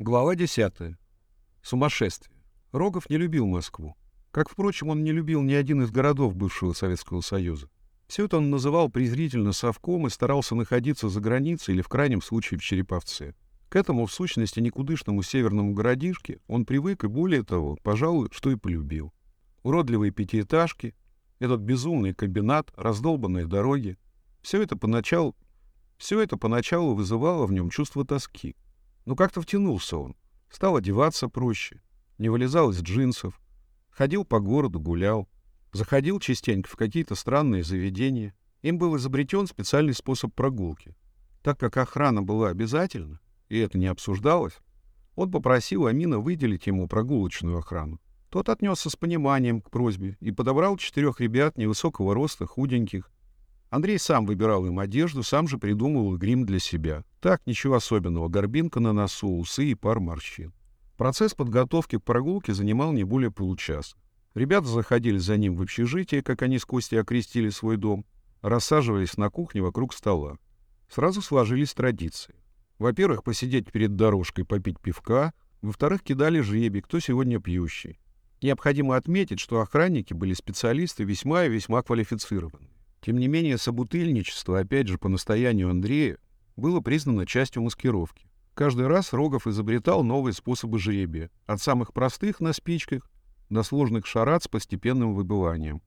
Глава 10. Сумасшествие. Рогов не любил Москву. Как, впрочем, он не любил ни один из городов бывшего Советского Союза. Все это он называл презрительно совком и старался находиться за границей или, в крайнем случае, в Череповце. К этому, в сущности, никудышному северному городишке он привык и, более того, пожалуй, что и полюбил. Уродливые пятиэтажки, этот безумный комбинат, раздолбанные дороги — все это поначалу, все это поначалу вызывало в нем чувство тоски. Но как-то втянулся он, стал одеваться проще, не вылезал из джинсов, ходил по городу, гулял, заходил частенько в какие-то странные заведения. Им был изобретен специальный способ прогулки. Так как охрана была обязательна, и это не обсуждалось, он попросил Амина выделить ему прогулочную охрану. Тот отнесся с пониманием к просьбе и подобрал четырех ребят невысокого роста, худеньких. Андрей сам выбирал им одежду, сам же придумывал грим для себя. Так, ничего особенного, горбинка на носу, усы и пар морщин. Процесс подготовки к прогулке занимал не более получаса. Ребята заходили за ним в общежитие, как они с Костей окрестили свой дом, рассаживались на кухне вокруг стола. Сразу сложились традиции. Во-первых, посидеть перед дорожкой, попить пивка. Во-вторых, кидали жребий, кто сегодня пьющий. Необходимо отметить, что охранники были специалисты весьма и весьма квалифицированные. Тем не менее, собутыльничество, опять же, по настоянию Андрея, было признано частью маскировки. Каждый раз Рогов изобретал новые способы жребия, от самых простых на спичках до сложных шарат с постепенным выбыванием.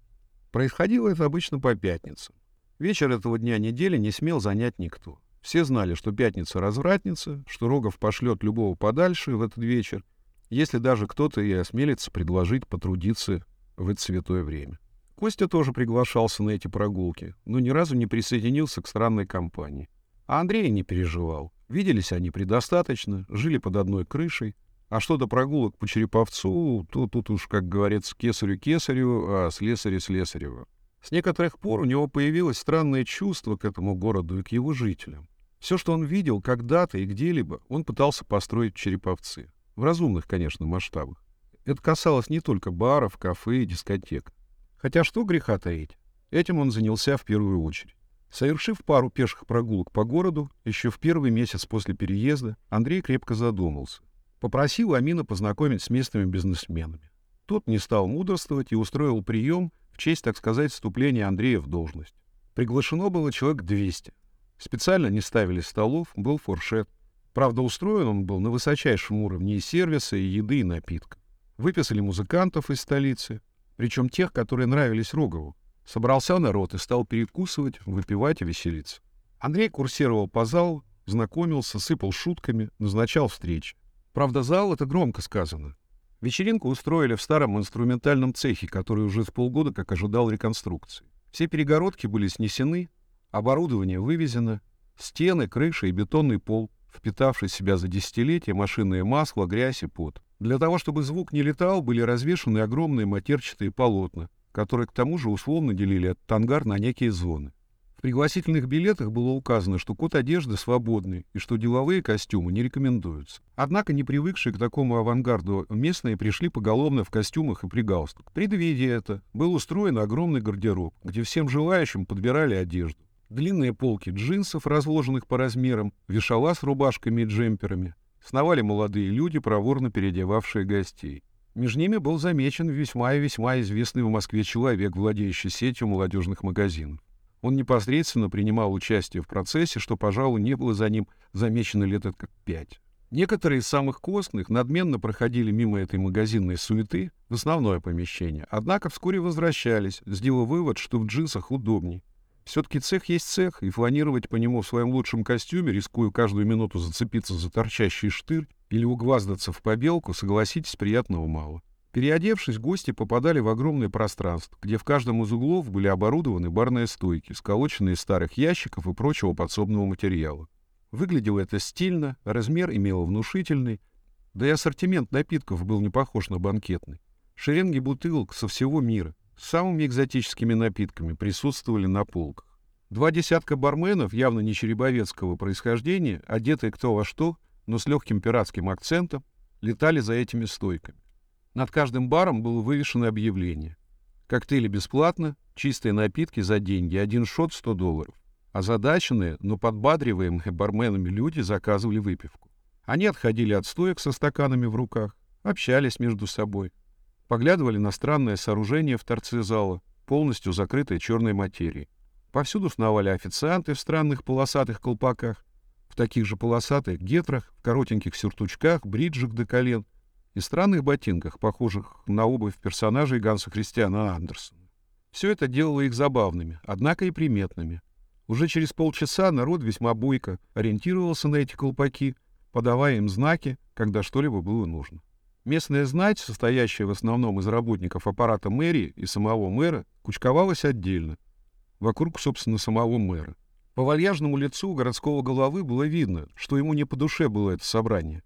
Происходило это обычно по пятницам. Вечер этого дня недели не смел занять никто. Все знали, что пятница развратница, что Рогов пошлет любого подальше в этот вечер, если даже кто-то и осмелится предложить потрудиться в это святое время. Костя тоже приглашался на эти прогулки, но ни разу не присоединился к странной компании. А Андрей не переживал. Виделись они предостаточно, жили под одной крышей. А что до прогулок по Череповцу, то тут уж, как говорится, кесарю кесарю, а слесарю слесареву. С некоторых пор у него появилось странное чувство к этому городу и к его жителям. Все, что он видел когда-то и где-либо, он пытался построить в Череповце. В разумных, конечно, масштабах. Это касалось не только баров, кафе и дискотек. Хотя что греха таить, этим он занялся в первую очередь. Совершив пару пеших прогулок по городу, еще в первый месяц после переезда, Андрей крепко задумался. Попросил Амина познакомить с местными бизнесменами. Тот не стал мудрствовать и устроил прием в честь, так сказать, вступления Андрея в должность. Приглашено было человек 200. Специально не ставили столов, был фуршет. Правда, устроен он был на высочайшем уровне и сервиса, и еды, и напитка. Выписали музыкантов из столицы, причем тех, которые нравились Рогову. Собрался народ и стал перекусывать, выпивать и веселиться. Андрей курсировал по залу, знакомился, сыпал шутками, назначал встречи. Правда, зал — это громко сказано. Вечеринку устроили в старом инструментальном цехе, который уже с полгода как ожидал реконструкции. Все перегородки были снесены, оборудование вывезено, стены, крыша и бетонный пол, впитавший в себя за десятилетия машинное масло, грязь и пот. Для того, чтобы звук не летал, были развешаны огромные матерчатые полотна, которые к тому же условно делили этот ангар на некие зоны. В пригласительных билетах было указано, что код одежды свободный и что деловые костюмы не рекомендуются. Однако не привыкшие к такому авангарду местные пришли поголовно в костюмах и при галстук. Предвидя это, был устроен огромный гардероб, где всем желающим подбирали одежду. Длинные полки джинсов, разложенных по размерам, вешала с рубашками и джемперами. Сновали молодые люди, проворно переодевавшие гостей. Между ними был замечен весьма и весьма известный в Москве человек, владеющий сетью молодежных магазинов. Он непосредственно принимал участие в процессе, что, пожалуй, не было за ним замечено лет как пять. Некоторые из самых костных надменно проходили мимо этой магазинной суеты в основное помещение, однако вскоре возвращались, сделав вывод, что в джинсах удобней. Все-таки цех есть цех, и фланировать по нему в своем лучшем костюме, рискуя каждую минуту зацепиться за торчащий штырь, или угваздаться в побелку, согласитесь, приятного мало. Переодевшись, гости попадали в огромное пространство, где в каждом из углов были оборудованы барные стойки, сколоченные из старых ящиков и прочего подсобного материала. Выглядело это стильно, размер имел внушительный, да и ассортимент напитков был не похож на банкетный. Шеренги бутылок со всего мира с самыми экзотическими напитками присутствовали на полках. Два десятка барменов, явно не черебовецкого происхождения, одетые кто во что, но с легким пиратским акцентом, летали за этими стойками. Над каждым баром было вывешено объявление. Коктейли бесплатно, чистые напитки за деньги, один шот 100 долларов. Озадаченные, но подбадриваемые барменами люди заказывали выпивку. Они отходили от стоек со стаканами в руках, общались между собой, поглядывали на странное сооружение в торце зала, полностью закрытое черной материей. Повсюду сновали официанты в странных полосатых колпаках, в таких же полосатых гетрах, в коротеньких сюртучках, бриджах до колен и странных ботинках, похожих на обувь персонажей Ганса Христиана Андерсона. Все это делало их забавными, однако и приметными. Уже через полчаса народ весьма бойко ориентировался на эти колпаки, подавая им знаки, когда что-либо было нужно. Местная знать, состоящая в основном из работников аппарата мэрии и самого мэра, кучковалась отдельно, вокруг, собственно, самого мэра. По вальяжному лицу городского головы было видно, что ему не по душе было это собрание.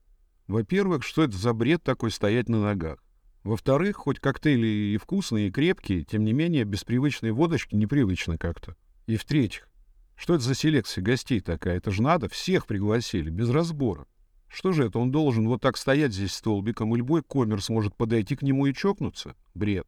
Во-первых, что это за бред такой стоять на ногах? Во-вторых, хоть коктейли и вкусные, и крепкие, тем не менее, без привычной водочки непривычно как-то. И в-третьих, что это за селекция гостей такая? Это же надо, всех пригласили, без разбора. Что же это, он должен вот так стоять здесь столбиком, и любой коммер сможет подойти к нему и чокнуться? Бред.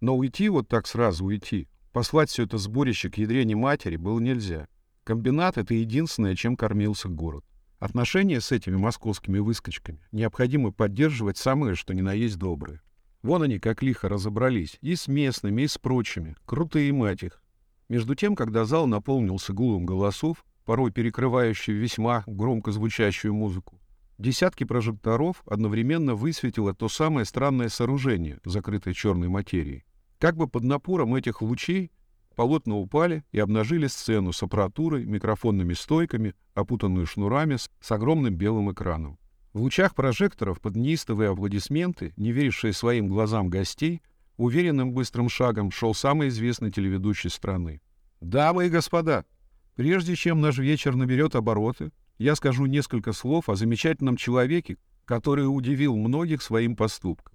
Но уйти вот так сразу уйти, послать все это сборище к ядрене матери было нельзя. Комбинат — это единственное, чем кормился город. Отношения с этими московскими выскочками необходимо поддерживать самое, что ни на есть доброе. Вон они как лихо разобрались и с местными, и с прочими. Крутые мать их. Между тем, когда зал наполнился гулом голосов, порой перекрывающий весьма громко звучащую музыку, десятки прожекторов одновременно высветило то самое странное сооружение, закрытое черной материей. Как бы под напором этих лучей полотна упали и обнажили сцену с аппаратурой, микрофонными стойками, опутанную шнурами с, с огромным белым экраном. В лучах прожекторов под неистовые аплодисменты, не верившие своим глазам гостей, уверенным быстрым шагом шел самый известный телеведущий страны. «Дамы и господа, прежде чем наш вечер наберет обороты, я скажу несколько слов о замечательном человеке, который удивил многих своим поступком.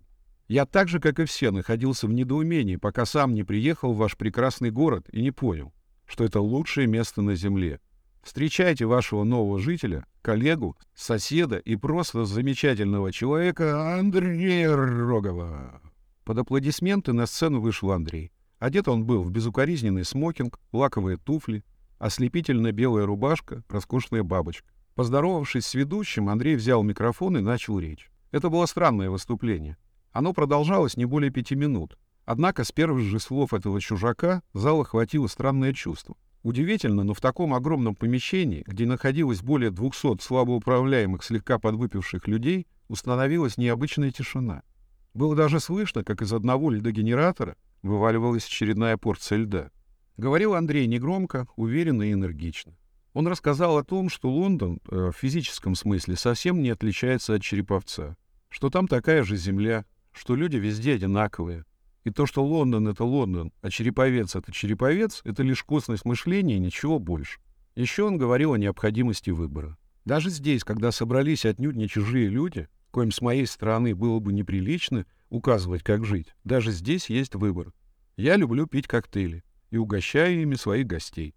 Я так же, как и все, находился в недоумении, пока сам не приехал в ваш прекрасный город и не понял, что это лучшее место на земле. Встречайте вашего нового жителя, коллегу, соседа и просто замечательного человека Андрея Рогова. Под аплодисменты на сцену вышел Андрей. Одет он был в безукоризненный смокинг, лаковые туфли, ослепительно белая рубашка, роскошная бабочка. Поздоровавшись с ведущим, Андрей взял микрофон и начал речь. Это было странное выступление. Оно продолжалось не более пяти минут. Однако с первых же слов этого чужака зал охватило странное чувство. Удивительно, но в таком огромном помещении, где находилось более 200 слабоуправляемых, слегка подвыпивших людей, установилась необычная тишина. Было даже слышно, как из одного льдогенератора вываливалась очередная порция льда. Говорил Андрей негромко, уверенно и энергично. Он рассказал о том, что Лондон э, в физическом смысле совсем не отличается от Череповца, что там такая же земля, что люди везде одинаковые. И то, что Лондон — это Лондон, а Череповец — это Череповец, это лишь косность мышления и ничего больше. Еще он говорил о необходимости выбора. Даже здесь, когда собрались отнюдь не чужие люди, коим с моей стороны было бы неприлично указывать, как жить, даже здесь есть выбор. Я люблю пить коктейли и угощаю ими своих гостей.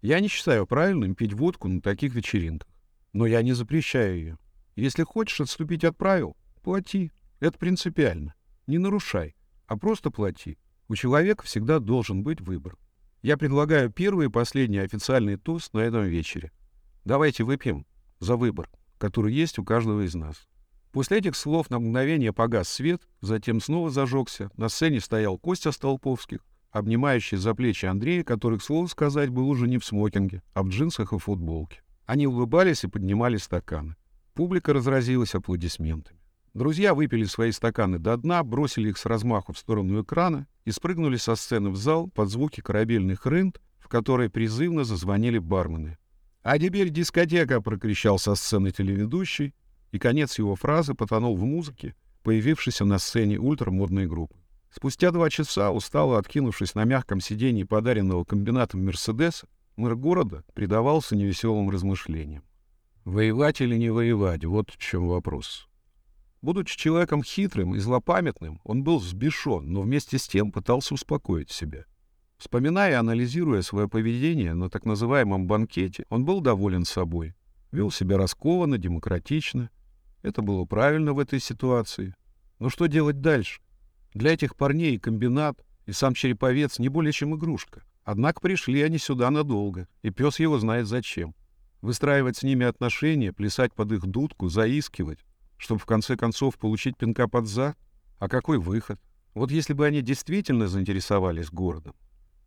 Я не считаю правильным пить водку на таких вечеринках, но я не запрещаю ее. Если хочешь отступить от правил, плати. Это принципиально. Не нарушай, а просто плати. У человека всегда должен быть выбор. Я предлагаю первый и последний официальный тост на этом вечере. Давайте выпьем за выбор, который есть у каждого из нас. После этих слов на мгновение погас свет, затем снова зажегся. На сцене стоял Костя Столповских, обнимающий за плечи Андрея, который, к слову сказать, был уже не в смокинге, а в джинсах и футболке. Они улыбались и поднимали стаканы. Публика разразилась аплодисментами. Друзья выпили свои стаканы до дна, бросили их с размаху в сторону экрана и спрыгнули со сцены в зал под звуки корабельных рынд, в которые призывно зазвонили бармены. «А теперь дискотека!» — прокричал со сцены телеведущий, и конец его фразы потонул в музыке, появившейся на сцене ультрамодной группы. Спустя два часа, устало откинувшись на мягком сиденье подаренного комбинатом «Мерседеса», мэр города предавался невеселым размышлениям. Воевать или не воевать — вот в чем вопрос. Будучи человеком хитрым и злопамятным, он был взбешен, но вместе с тем пытался успокоить себя. Вспоминая и анализируя свое поведение на так называемом банкете, он был доволен собой. Вел себя раскованно, демократично. Это было правильно в этой ситуации. Но что делать дальше? Для этих парней комбинат, и сам Череповец не более чем игрушка. Однако пришли они сюда надолго, и пес его знает зачем. Выстраивать с ними отношения, плясать под их дудку, заискивать, чтобы в конце концов получить пинка под зад? А какой выход? Вот если бы они действительно заинтересовались городом.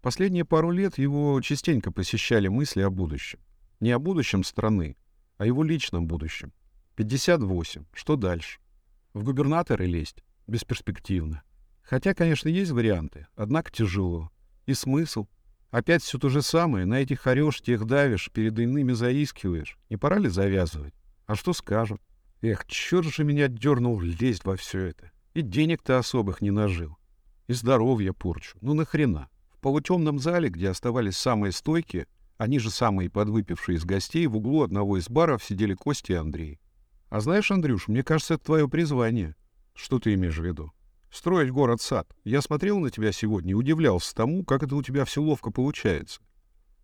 Последние пару лет его частенько посещали мысли о будущем. Не о будущем страны, а его личном будущем. 58. Что дальше? В губернаторы лезть? Бесперспективно. Хотя, конечно, есть варианты, однако тяжело. И смысл? Опять все то же самое, на этих орешь, тех давишь, перед иными заискиваешь. Не пора ли завязывать? А что скажут? Эх, черт же меня дернул лезть во все это. И денег-то особых не нажил. И здоровье порчу. Ну нахрена? В полутемном зале, где оставались самые стойкие, они же самые подвыпившие из гостей, в углу одного из баров сидели Костя и Андрей. А знаешь, Андрюш, мне кажется, это твое призвание. Что ты имеешь в виду? Строить город-сад. Я смотрел на тебя сегодня и удивлялся тому, как это у тебя все ловко получается.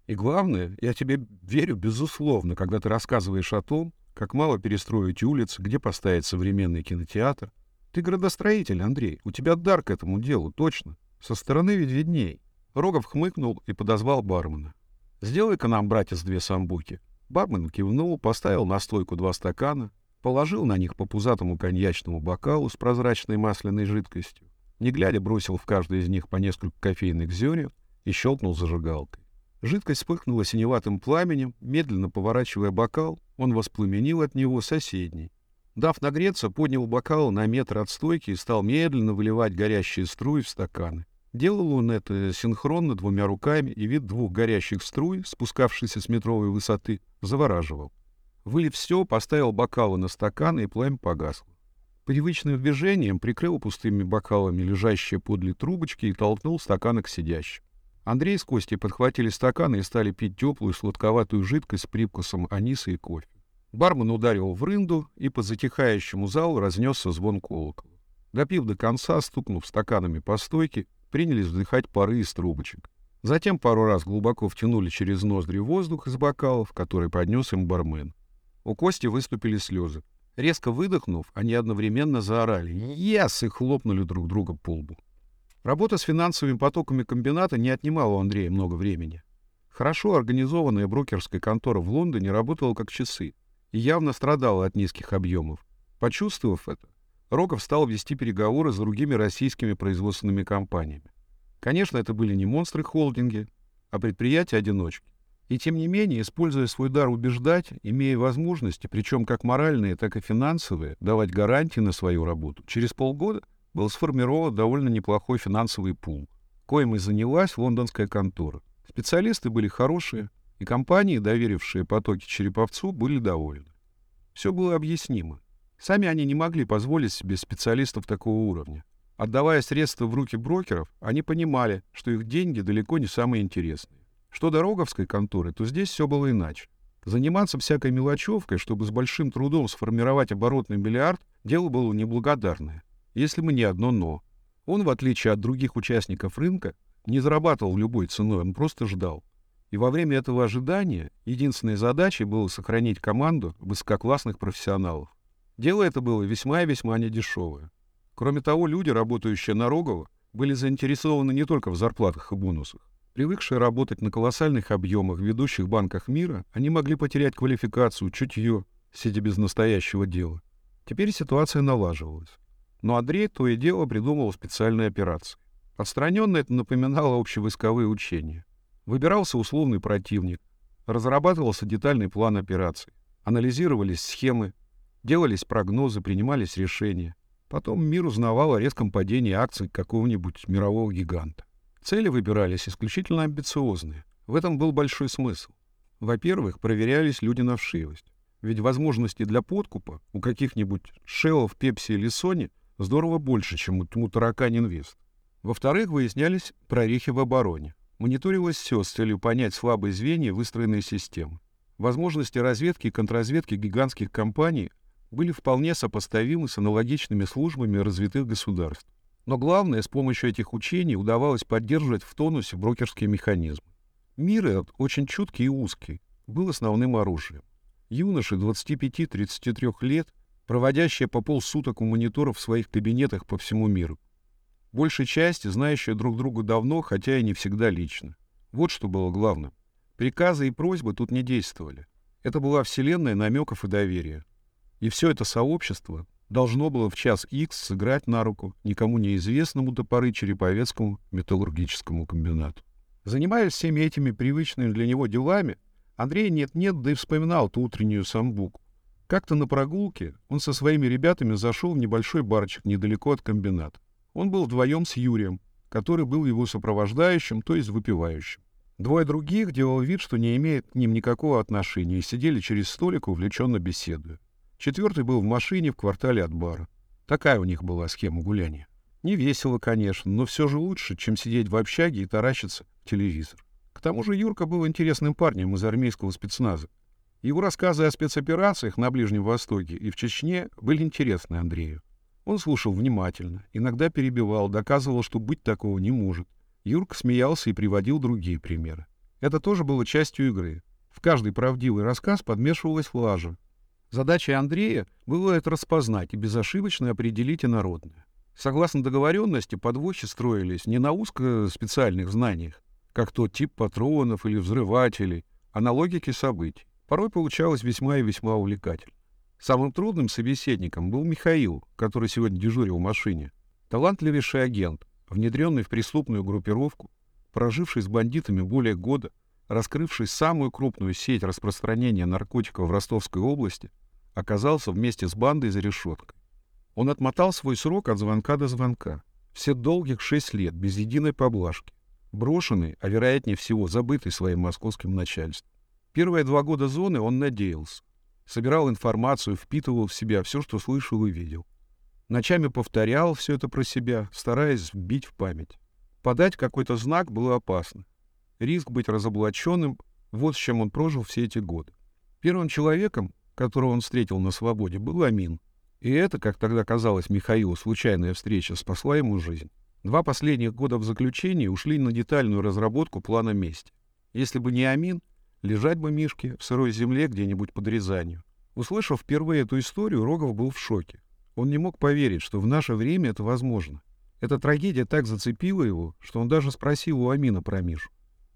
И главное, я тебе верю безусловно, когда ты рассказываешь о том, как мало перестроить улицы, где поставить современный кинотеатр. Ты градостроитель, Андрей, у тебя дар к этому делу, точно. Со стороны ведь видней. Рогов хмыкнул и подозвал бармена. «Сделай-ка нам, братец, две самбуки». Бармен кивнул, поставил на стойку два стакана, положил на них по пузатому коньячному бокалу с прозрачной масляной жидкостью, не глядя бросил в каждый из них по несколько кофейных зерен и щелкнул зажигалкой. Жидкость вспыхнула синеватым пламенем, медленно поворачивая бокал, он воспламенил от него соседний. Дав нагреться, поднял бокал на метр от стойки и стал медленно выливать горящие струи в стаканы. Делал он это синхронно двумя руками, и вид двух горящих струй, спускавшихся с метровой высоты, завораживал. Вылив все, поставил бокалы на стаканы, и пламя погасло. Привычным движением прикрыл пустыми бокалами лежащие подле трубочки и толкнул стаканы к сидящим. Андрей с Костей подхватили стаканы и стали пить теплую сладковатую жидкость с привкусом аниса и кофе. Бармен ударил в рынду, и по затихающему залу разнесся звон колокола. Допив до конца, стукнув стаканами по стойке, принялись вдыхать пары из трубочек. Затем пару раз глубоко втянули через ноздри воздух из бокалов, который поднес им бармен. У Кости выступили слезы. Резко выдохнув, они одновременно заорали «Ес!» и хлопнули друг друга по лбу. Работа с финансовыми потоками комбината не отнимала у Андрея много времени. Хорошо организованная брокерская контора в Лондоне работала как часы и явно страдала от низких объемов. Почувствовав это, Роков стал вести переговоры с другими российскими производственными компаниями. Конечно, это были не монстры-холдинги, а предприятия-одиночки. И тем не менее, используя свой дар убеждать, имея возможности, причем как моральные, так и финансовые, давать гарантии на свою работу, через полгода был сформирован довольно неплохой финансовый пул, коим и занялась лондонская контора. Специалисты были хорошие, и компании, доверившие потоки Череповцу, были довольны. Все было объяснимо. Сами они не могли позволить себе специалистов такого уровня. Отдавая средства в руки брокеров, они понимали, что их деньги далеко не самые интересные. Что до роговской конторы, то здесь все было иначе. Заниматься всякой мелочевкой, чтобы с большим трудом сформировать оборотный миллиард, дело было неблагодарное. Если бы не одно «но». Он, в отличие от других участников рынка, не зарабатывал любой ценой, он просто ждал. И во время этого ожидания единственной задачей было сохранить команду высококлассных профессионалов. Дело это было весьма и весьма недешевое. Кроме того, люди, работающие на Рогова, были заинтересованы не только в зарплатах и бонусах. Привыкшие работать на колоссальных объемах в ведущих банках мира, они могли потерять квалификацию, чутье, сидя без настоящего дела. Теперь ситуация налаживалась. Но Андрей то и дело придумывал специальные операции. Отстраненно это напоминало общевойсковые учения. Выбирался условный противник, разрабатывался детальный план операций, анализировались схемы, Делались прогнозы, принимались решения. Потом мир узнавал о резком падении акций какого-нибудь мирового гиганта. Цели выбирались исключительно амбициозные. В этом был большой смысл. Во-первых, проверялись люди на вшивость. Ведь возможности для подкупа у каких-нибудь Шеллов, Пепси или Сони здорово больше, чем у Таракань Инвест. Во-вторых, выяснялись прорехи в обороне. Мониторилось все с целью понять слабые звенья выстроенной системы. Возможности разведки и контрразведки гигантских компаний были вполне сопоставимы с аналогичными службами развитых государств. Но главное, с помощью этих учений удавалось поддерживать в тонусе брокерские механизмы. Мир этот, очень чуткий и узкий, был основным оружием. Юноши 25-33 лет, проводящие по полсуток у мониторов в своих кабинетах по всему миру. Большей части знающие друг друга давно, хотя и не всегда лично. Вот что было главным. Приказы и просьбы тут не действовали. Это была вселенная намеков и доверия. И все это сообщество должно было в час Х сыграть на руку никому неизвестному до поры Череповецкому металлургическому комбинату. Занимаясь всеми этими привычными для него делами, Андрей нет-нет, да и вспоминал ту утреннюю самбуку. Как-то на прогулке он со своими ребятами зашел в небольшой барчик недалеко от комбината. Он был вдвоем с Юрием, который был его сопровождающим, то есть выпивающим. Двое других делал вид, что не имеет к ним никакого отношения, и сидели через столик, увлеченно беседуя. Четвертый был в машине в квартале от бара. Такая у них была схема гуляния. Не весело, конечно, но все же лучше, чем сидеть в общаге и таращиться в телевизор. К тому же Юрка был интересным парнем из армейского спецназа. Его рассказы о спецоперациях на Ближнем Востоке и в Чечне были интересны Андрею. Он слушал внимательно, иногда перебивал, доказывал, что быть такого не может. Юрка смеялся и приводил другие примеры. Это тоже было частью игры. В каждый правдивый рассказ подмешивалась лажа, Задачей Андрея было это распознать и безошибочно определить инородное. Согласно договоренности, подвохи строились не на узкоспециальных знаниях, как тот тип патронов или взрывателей, а на логике событий. Порой получалось весьма и весьма увлекательно. Самым трудным собеседником был Михаил, который сегодня дежурил в машине. Талантливейший агент, внедренный в преступную группировку, проживший с бандитами более года, раскрывший самую крупную сеть распространения наркотиков в Ростовской области, оказался вместе с бандой за решеткой. Он отмотал свой срок от звонка до звонка. Все долгих шесть лет, без единой поблажки. Брошенный, а вероятнее всего забытый своим московским начальством. Первые два года зоны он надеялся. Собирал информацию, впитывал в себя все, что слышал и видел. Ночами повторял все это про себя, стараясь вбить в память. Подать какой-то знак было опасно. Риск быть разоблаченным — вот с чем он прожил все эти годы. Первым человеком, которого он встретил на свободе, был Амин. И это, как тогда казалось Михаилу, случайная встреча спасла ему жизнь. Два последних года в заключении ушли на детальную разработку плана мести. Если бы не Амин, лежать бы Мишке в сырой земле где-нибудь под Рязанью. Услышав впервые эту историю, Рогов был в шоке. Он не мог поверить, что в наше время это возможно. Эта трагедия так зацепила его, что он даже спросил у Амина про Мишу.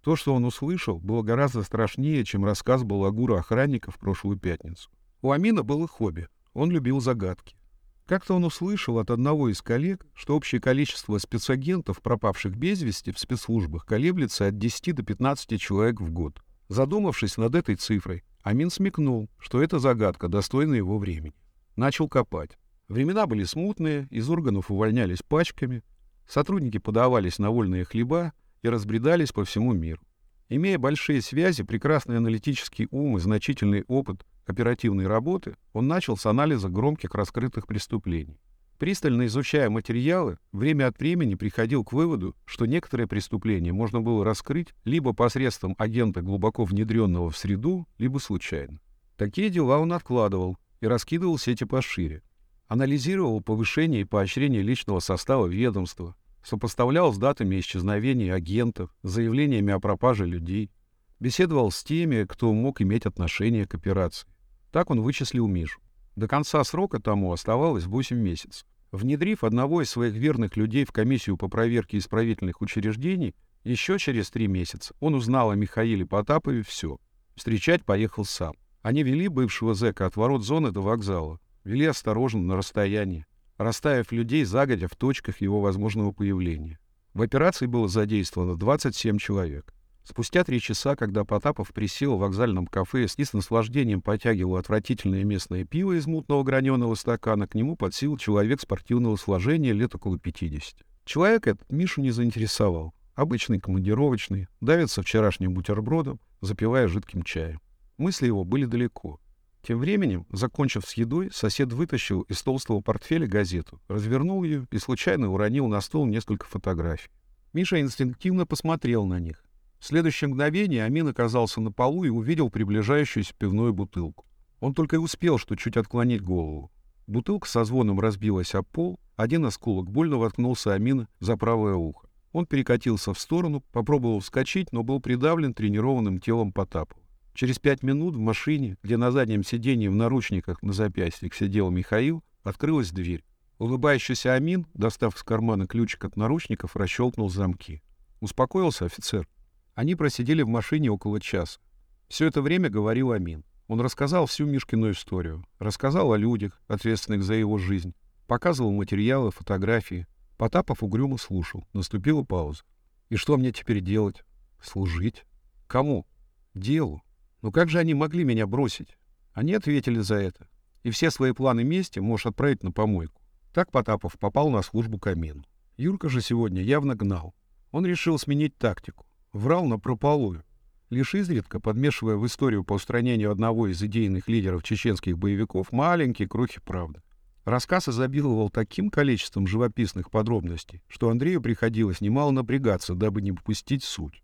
То, что он услышал, было гораздо страшнее, чем рассказ балагура охранника в прошлую пятницу. У Амина было хобби. Он любил загадки. Как-то он услышал от одного из коллег, что общее количество спецагентов, пропавших без вести в спецслужбах, колеблется от 10 до 15 человек в год. Задумавшись над этой цифрой, Амин смекнул, что эта загадка достойна его времени. Начал копать. Времена были смутные, из органов увольнялись пачками, сотрудники подавались на вольные хлеба, и разбредались по всему миру. Имея большие связи, прекрасный аналитический ум и значительный опыт оперативной работы, он начал с анализа громких раскрытых преступлений. Пристально изучая материалы, время от времени приходил к выводу, что некоторые преступления можно было раскрыть либо посредством агента, глубоко внедренного в среду, либо случайно. Такие дела он откладывал и раскидывал сети пошире. Анализировал повышение и поощрение личного состава ведомства, сопоставлял с датами исчезновения агентов, заявлениями о пропаже людей, беседовал с теми, кто мог иметь отношение к операции. Так он вычислил Мишу. До конца срока тому оставалось 8 месяцев. Внедрив одного из своих верных людей в комиссию по проверке исправительных учреждений, еще через три месяца он узнал о Михаиле Потапове все. Встречать поехал сам. Они вели бывшего зэка от ворот зоны до вокзала. Вели осторожно, на расстоянии расставив людей загодя в точках его возможного появления. В операции было задействовано 27 человек. Спустя три часа, когда Потапов присел в вокзальном кафе и с наслаждением потягивал отвратительное местное пиво из мутного граненого стакана, к нему подсел человек спортивного сложения лет около 50. Человек этот Мишу не заинтересовал. Обычный командировочный, давится вчерашним бутербродом, запивая жидким чаем. Мысли его были далеко. Тем временем, закончив с едой, сосед вытащил из толстого портфеля газету, развернул ее и случайно уронил на стол несколько фотографий. Миша инстинктивно посмотрел на них. В следующее мгновение Амин оказался на полу и увидел приближающуюся пивную бутылку. Он только и успел, что чуть отклонить голову. Бутылка со звоном разбилась о пол, один осколок больно воткнулся Амина за правое ухо. Он перекатился в сторону, попробовал вскочить, но был придавлен тренированным телом Потапова. Через пять минут в машине, где на заднем сиденье в наручниках на запястьях сидел Михаил, открылась дверь. Улыбающийся Амин, достав из кармана ключик от наручников, расщелкнул замки. Успокоился офицер. Они просидели в машине около часа. Все это время говорил Амин. Он рассказал всю Мишкину историю, рассказал о людях, ответственных за его жизнь, показывал материалы, фотографии. Потапов угрюмо слушал. Наступила пауза. «И что мне теперь делать? Служить? Кому? Делу. Ну как же они могли меня бросить? Они ответили за это. И все свои планы мести можешь отправить на помойку. Так Потапов попал на службу камину. Юрка же сегодня явно гнал. Он решил сменить тактику. Врал на прополую. Лишь изредка, подмешивая в историю по устранению одного из идейных лидеров чеченских боевиков, маленькие крохи правды. Рассказ изобиловал таким количеством живописных подробностей, что Андрею приходилось немало напрягаться, дабы не попустить суть.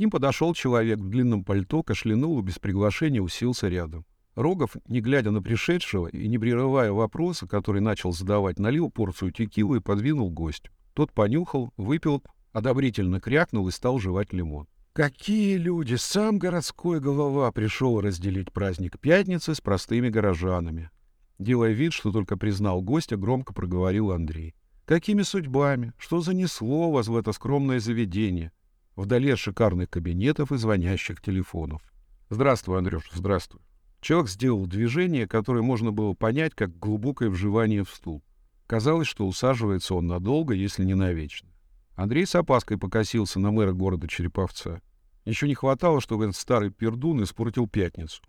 Ним подошел человек в длинном пальто, кашлянул и без приглашения уселся рядом. Рогов, не глядя на пришедшего и не прерывая вопроса, который начал задавать, налил порцию текилы и подвинул гостю. Тот понюхал, выпил, одобрительно крякнул и стал жевать лимон. Какие люди! Сам городской голова пришел разделить праздник пятницы с простыми горожанами. Делая вид, что только признал гостя, громко проговорил Андрей. Какими судьбами? Что занесло вас в это скромное заведение? Вдали от шикарных кабинетов и звонящих телефонов. Здравствуй, Андрюш, здравствуй. Человек сделал движение, которое можно было понять как глубокое вживание в стул. Казалось, что усаживается он надолго, если не навечно. Андрей с опаской покосился на мэра города Череповца. Еще не хватало, чтобы этот старый пердун испортил пятницу.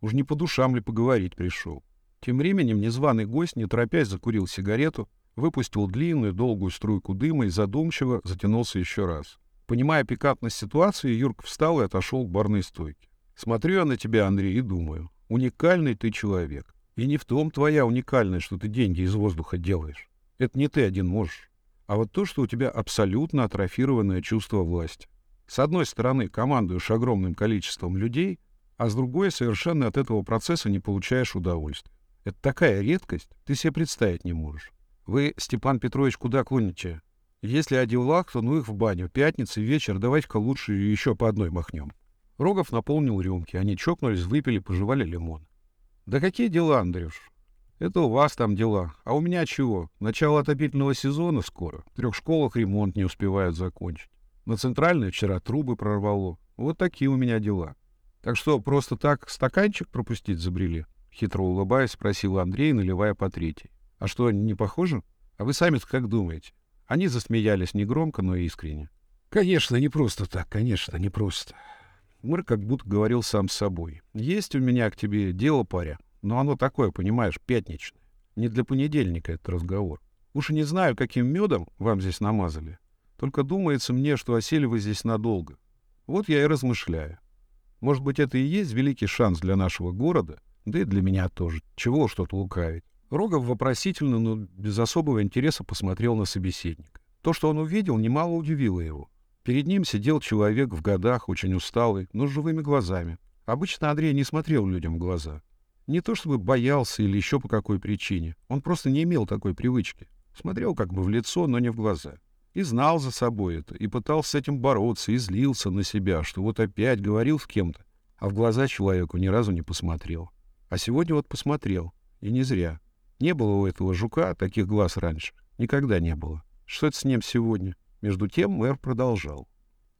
Уж не по душам ли поговорить пришел. Тем временем незваный гость, не торопясь, закурил сигарету, выпустил длинную, долгую струйку дыма и задумчиво затянулся еще раз. Понимая пикантность ситуации, Юрк встал и отошел к барной стойке. «Смотрю я на тебя, Андрей, и думаю. Уникальный ты человек. И не в том твоя уникальность, что ты деньги из воздуха делаешь. Это не ты один можешь. А вот то, что у тебя абсолютно атрофированное чувство власти. С одной стороны, командуешь огромным количеством людей, а с другой, совершенно от этого процесса не получаешь удовольствия. Это такая редкость, ты себе представить не можешь. Вы, Степан Петрович, куда клоните? Если о делах, то ну их в баню. Пятница, вечер, давайте-ка лучше еще по одной махнем. Рогов наполнил рюмки. Они чокнулись, выпили, пожевали лимон. «Да какие дела, Андрюш? Это у вас там дела. А у меня чего? Начало отопительного сезона скоро. В трех школах ремонт не успевают закончить. На центральной вчера трубы прорвало. Вот такие у меня дела. Так что, просто так стаканчик пропустить забрели?» Хитро улыбаясь, спросил Андрей, наливая по третьей. «А что, не похоже? А вы сами как думаете?» Они засмеялись негромко, но искренне. «Конечно, не просто так, конечно, не просто. Мэр как будто говорил сам с собой. «Есть у меня к тебе дело, паря, но оно такое, понимаешь, пятничное. Не для понедельника этот разговор. Уж и не знаю, каким медом вам здесь намазали. Только думается мне, что осели вы здесь надолго. Вот я и размышляю. Может быть, это и есть великий шанс для нашего города, да и для меня тоже. Чего что-то лукавить?» Рогов вопросительно, но без особого интереса посмотрел на собеседника. То, что он увидел, немало удивило его. Перед ним сидел человек в годах, очень усталый, но с живыми глазами. Обычно Андрей не смотрел людям в глаза. Не то чтобы боялся или еще по какой причине. Он просто не имел такой привычки. Смотрел как бы в лицо, но не в глаза. И знал за собой это, и пытался с этим бороться, и злился на себя, что вот опять говорил с кем-то, а в глаза человеку ни разу не посмотрел. А сегодня вот посмотрел. И не зря. Не было у этого жука таких глаз раньше. Никогда не было. Что это с ним сегодня? Между тем мэр продолжал.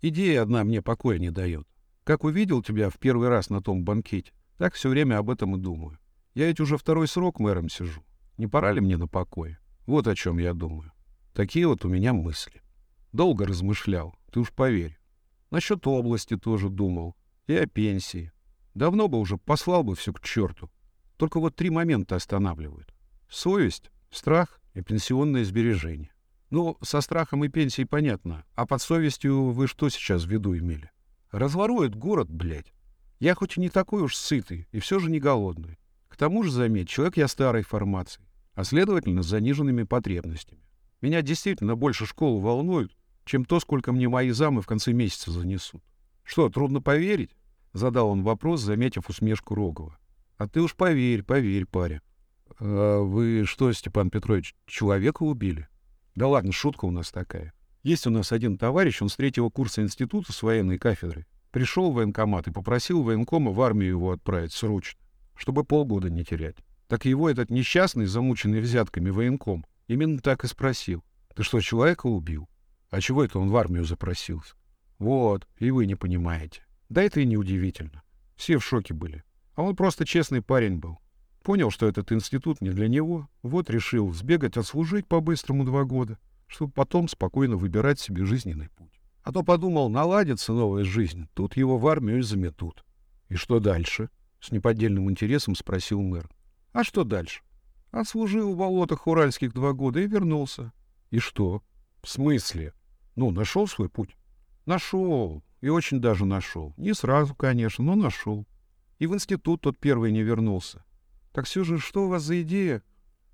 «Идея одна мне покоя не дает. Как увидел тебя в первый раз на том банкете, так все время об этом и думаю. Я ведь уже второй срок мэром сижу. Не пора ли мне на покое? Вот о чем я думаю. Такие вот у меня мысли. Долго размышлял, ты уж поверь. Насчет области тоже думал. И о пенсии. Давно бы уже послал бы все к черту. Только вот три момента останавливают. Совесть, страх и пенсионное сбережение. Ну, со страхом и пенсией понятно. А под совестью вы что сейчас в виду имели? Разворует город, блядь. Я хоть и не такой уж сытый, и все же не голодный. К тому же, заметь, человек я старой формации, а следовательно, с заниженными потребностями. Меня действительно больше школу волнует, чем то, сколько мне мои замы в конце месяца занесут. Что, трудно поверить? Задал он вопрос, заметив усмешку Рогова. А ты уж поверь, поверь, паря. А вы что, Степан Петрович, человека убили? Да ладно, шутка у нас такая. Есть у нас один товарищ, он с третьего курса института с военной кафедры. Пришел в военкомат и попросил военкома в армию его отправить срочно, чтобы полгода не терять. Так его этот несчастный, замученный взятками военком, именно так и спросил. Ты что, человека убил? А чего это он в армию запросился? Вот, и вы не понимаете. Да это и не удивительно. Все в шоке были. А он просто честный парень был. Понял, что этот институт не для него, вот решил сбегать отслужить по-быстрому два года, чтобы потом спокойно выбирать себе жизненный путь. А то подумал, наладится новая жизнь, тут его в армию и заметут. И что дальше? С неподдельным интересом спросил мэр. А что дальше? Отслужил в болотах уральских два года и вернулся. И что? В смысле? Ну, нашел свой путь? Нашел. И очень даже нашел. Не сразу, конечно, но нашел. И в институт тот первый не вернулся. Так все же, что у вас за идея?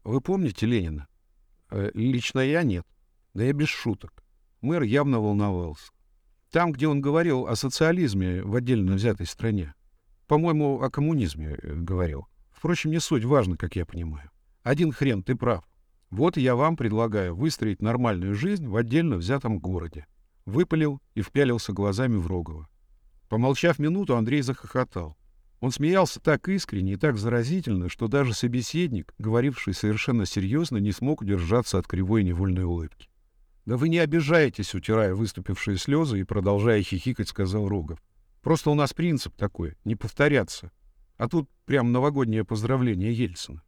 Вы помните Ленина? Э, лично я нет. Да я без шуток. Мэр явно волновался. Там, где он говорил о социализме в отдельно взятой стране. По-моему, о коммунизме э, говорил. Впрочем, не суть важно, как я понимаю. Один хрен, ты прав. Вот я вам предлагаю выстроить нормальную жизнь в отдельно взятом городе. Выпалил и впялился глазами в Рогова. Помолчав минуту, Андрей захохотал. Он смеялся так искренне и так заразительно, что даже собеседник, говоривший совершенно серьезно, не смог удержаться от кривой невольной улыбки. «Да вы не обижаетесь», — утирая выступившие слезы и продолжая хихикать, сказал Рогов. «Просто у нас принцип такой — не повторяться. А тут прям новогоднее поздравление Ельцина.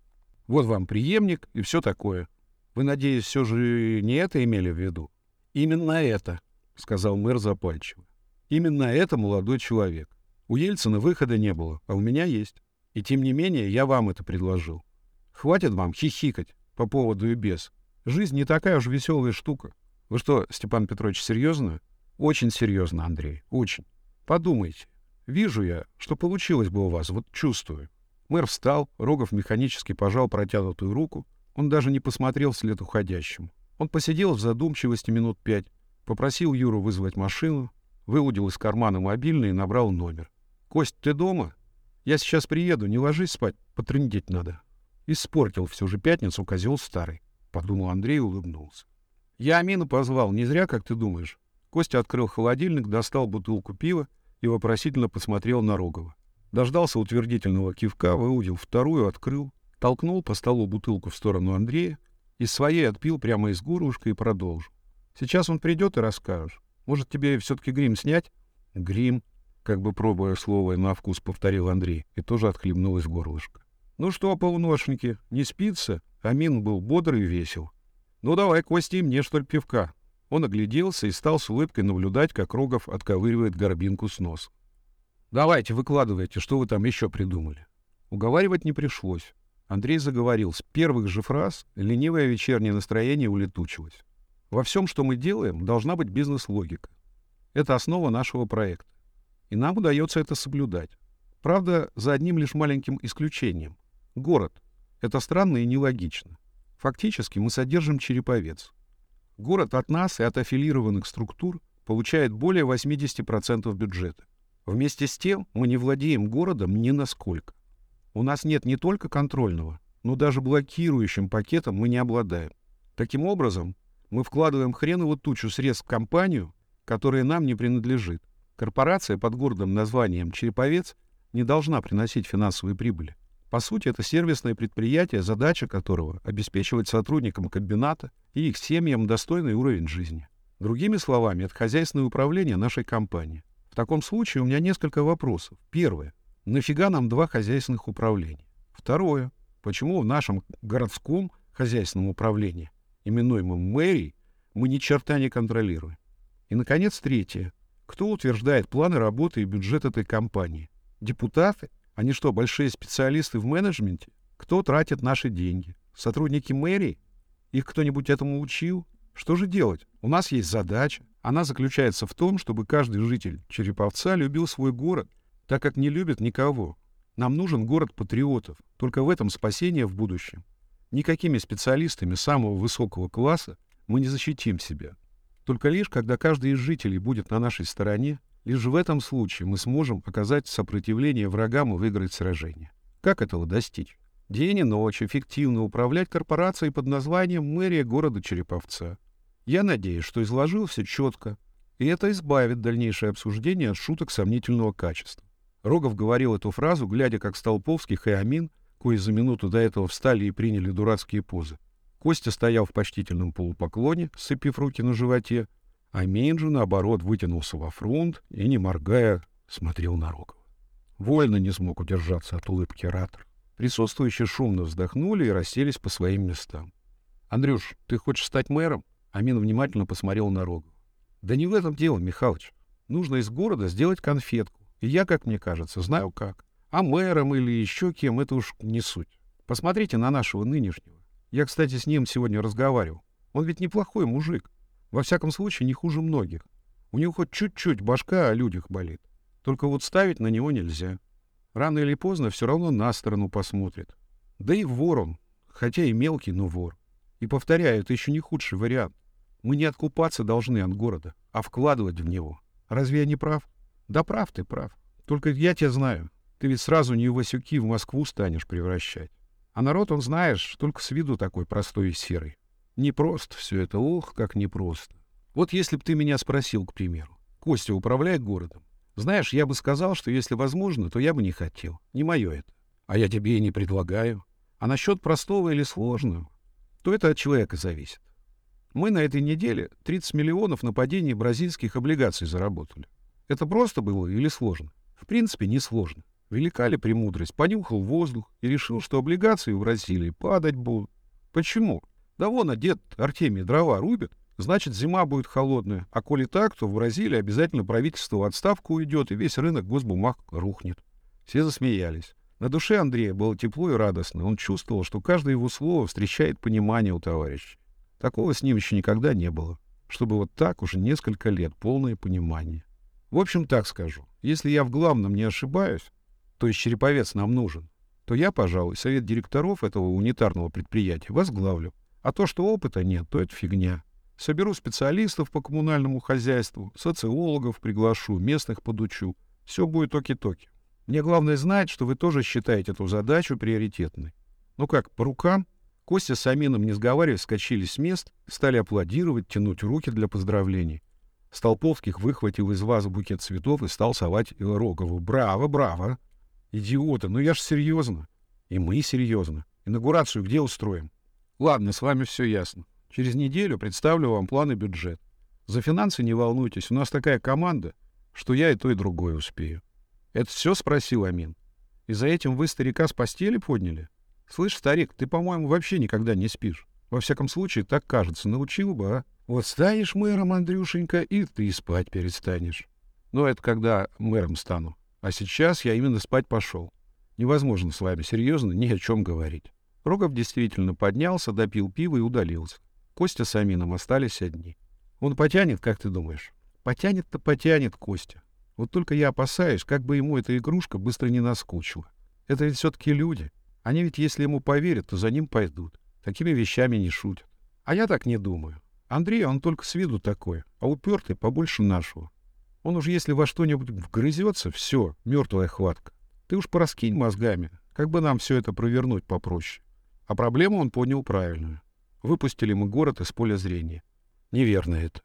Вот вам преемник и все такое. Вы, надеюсь, все же не это имели в виду?» «Именно это», — сказал мэр запальчиво. «Именно это молодой человек. У Ельцина выхода не было, а у меня есть. И тем не менее я вам это предложил. Хватит вам хихикать по поводу и без. Жизнь не такая уж веселая штука. Вы что, Степан Петрович, серьезно? Очень серьезно, Андрей, очень. Подумайте. Вижу я, что получилось бы у вас, вот чувствую. Мэр встал, Рогов механически пожал протянутую руку. Он даже не посмотрел вслед уходящему. Он посидел в задумчивости минут пять, попросил Юру вызвать машину, выудил из кармана мобильный и набрал номер. «Кость, ты дома? Я сейчас приеду, не ложись спать, потрындеть надо». Испортил всю же пятницу козел старый, — подумал Андрей и улыбнулся. «Я Амину позвал, не зря, как ты думаешь». Костя открыл холодильник, достал бутылку пива и вопросительно посмотрел на Рогова. Дождался утвердительного кивка, выудил вторую, открыл, толкнул по столу бутылку в сторону Андрея, из своей отпил прямо из горлышка и продолжил. «Сейчас он придет и расскажешь. Может, тебе все-таки грим снять?» «Грим», как бы пробуя слово на вкус, повторил Андрей и тоже отхлебнул из горлышка. «Ну что, полуношники, не спится?» Амин был бодрый и весел. «Ну давай, Кости, мне что ли пивка?» Он огляделся и стал с улыбкой наблюдать, как Рогов отковыривает горбинку с носа. «Давайте, выкладывайте, что вы там еще придумали?» Уговаривать не пришлось. Андрей заговорил. С первых же фраз ленивое вечернее настроение улетучилось. Во всем, что мы делаем, должна быть бизнес-логика. Это основа нашего проекта. И нам удается это соблюдать. Правда, за одним лишь маленьким исключением. Город. Это странно и нелогично. Фактически мы содержим череповец. Город от нас и от аффилированных структур получает более 80% бюджета. Вместе с тем мы не владеем городом ни насколько. У нас нет не только контрольного, но даже блокирующим пакетом мы не обладаем. Таким образом, мы вкладываем хренову тучу средств в компанию, которая нам не принадлежит. Корпорация под гордым названием «Череповец» не должна приносить финансовые прибыли. По сути, это сервисное предприятие, задача которого — обеспечивать сотрудникам комбината и их семьям достойный уровень жизни. Другими словами, это хозяйственное управление нашей компании. В таком случае у меня несколько вопросов. Первое. Нафига нам два хозяйственных управления? Второе. Почему в нашем городском хозяйственном управлении, именуемом мэрией, мы ни черта не контролируем? И, наконец, третье. Кто утверждает планы работы и бюджет этой компании? Депутаты? Они что, большие специалисты в менеджменте? Кто тратит наши деньги? Сотрудники мэрии? Их кто-нибудь этому учил? Что же делать? У нас есть задача. Она заключается в том, чтобы каждый житель Череповца любил свой город, так как не любит никого. Нам нужен город патриотов. Только в этом спасение в будущем. Никакими специалистами самого высокого класса мы не защитим себя. Только лишь, когда каждый из жителей будет на нашей стороне, лишь в этом случае мы сможем оказать сопротивление врагам и выиграть сражение. Как этого достичь? День и ночь эффективно управлять корпорацией под названием «Мэрия города Череповца». Я надеюсь, что изложил все четко, и это избавит дальнейшее обсуждение от шуток сомнительного качества. Рогов говорил эту фразу, глядя, как Столповских и Амин, кои за минуту до этого встали и приняли дурацкие позы, Костя стоял в почтительном полупоклоне, сцепив руки на животе, а Минджу, наоборот, вытянулся во фронт и, не моргая, смотрел на Рогова. Вольно не смог удержаться от улыбки Ратор. Присутствующие шумно вздохнули и расселись по своим местам. «Андрюш, ты хочешь стать мэром?» Амин внимательно посмотрел на Рогова. «Да не в этом дело, Михалыч. Нужно из города сделать конфетку. И я, как мне кажется, знаю как. А мэром или еще кем — это уж не суть. Посмотрите на нашего нынешнего. Я, кстати, с ним сегодня разговаривал. Он ведь неплохой мужик. Во всяком случае, не хуже многих. У него хоть чуть-чуть башка о людях болит. Только вот ставить на него нельзя. Рано или поздно все равно на сторону посмотрит. Да и вор он, хотя и мелкий, но вор. И повторяю, это еще не худший вариант. Мы не откупаться должны от города, а вкладывать в него. Разве я не прав? Да прав ты, прав. Только я тебя знаю. Ты ведь сразу не Васюки в Москву станешь превращать. А народ, он знаешь, только с виду такой простой и серый. Непросто все это, ох, как непросто. Вот если бы ты меня спросил, к примеру, Костя управляет городом, знаешь, я бы сказал, что если возможно, то я бы не хотел. Не мое это. А я тебе и не предлагаю. А насчет простого или сложного, то это от человека зависит. Мы на этой неделе 30 миллионов на падении бразильских облигаций заработали. Это просто было или сложно? В принципе, не сложно. Велика ли премудрость? Понюхал воздух и решил, что облигации в Бразилии падать будут. Почему? Да вон, а дед Артемий дрова рубит, Значит, зима будет холодная. А коли так, то в Бразилии обязательно правительство в отставку уйдет, и весь рынок госбумаг рухнет. Все засмеялись. На душе Андрея было тепло и радостно. Он чувствовал, что каждое его слово встречает понимание у товарища. Такого с ним еще никогда не было. Чтобы вот так уже несколько лет полное понимание. В общем, так скажу. Если я в главном не ошибаюсь, то есть Череповец нам нужен, то я, пожалуй, совет директоров этого унитарного предприятия возглавлю. А то, что опыта нет, то это фигня. Соберу специалистов по коммунальному хозяйству, социологов приглашу, местных подучу. Все будет оки-токи. Мне главное знать, что вы тоже считаете эту задачу приоритетной. Ну как, по рукам? Костя с Амином, не сговариваясь, скачили с мест, стали аплодировать, тянуть руки для поздравлений. Столповских выхватил из вазы букет цветов и стал совать Рогову. «Браво, браво!» «Идиоты, ну я ж серьезно!» «И мы серьезно. Инаугурацию где устроим?» «Ладно, с вами все ясно. Через неделю представлю вам план и бюджет. За финансы не волнуйтесь, у нас такая команда, что я и то, и другое успею. Это все спросил Амин. И за этим вы старика с постели подняли? Слышь, старик, ты, по-моему, вообще никогда не спишь. Во всяком случае, так кажется, научил бы, а? Вот станешь мэром, Андрюшенька, и ты спать перестанешь. Но это когда мэром стану. А сейчас я именно спать пошел. Невозможно с вами серьезно ни о чем говорить. Рогов действительно поднялся, допил пиво и удалился. Костя с Амином остались одни. Он потянет, как ты думаешь? Потянет-то потянет Костя. Вот только я опасаюсь, как бы ему эта игрушка быстро не наскучила. Это ведь все-таки люди. Они ведь, если ему поверят, то за ним пойдут. Такими вещами не шутят. А я так не думаю. Андрей, он только с виду такой, а упертый побольше нашего. Он уж если во что-нибудь вгрызется, все, мертвая хватка. Ты уж пораскинь мозгами, как бы нам все это провернуть попроще. А проблему он понял правильную. Выпустили мы город из поля зрения. Неверно это.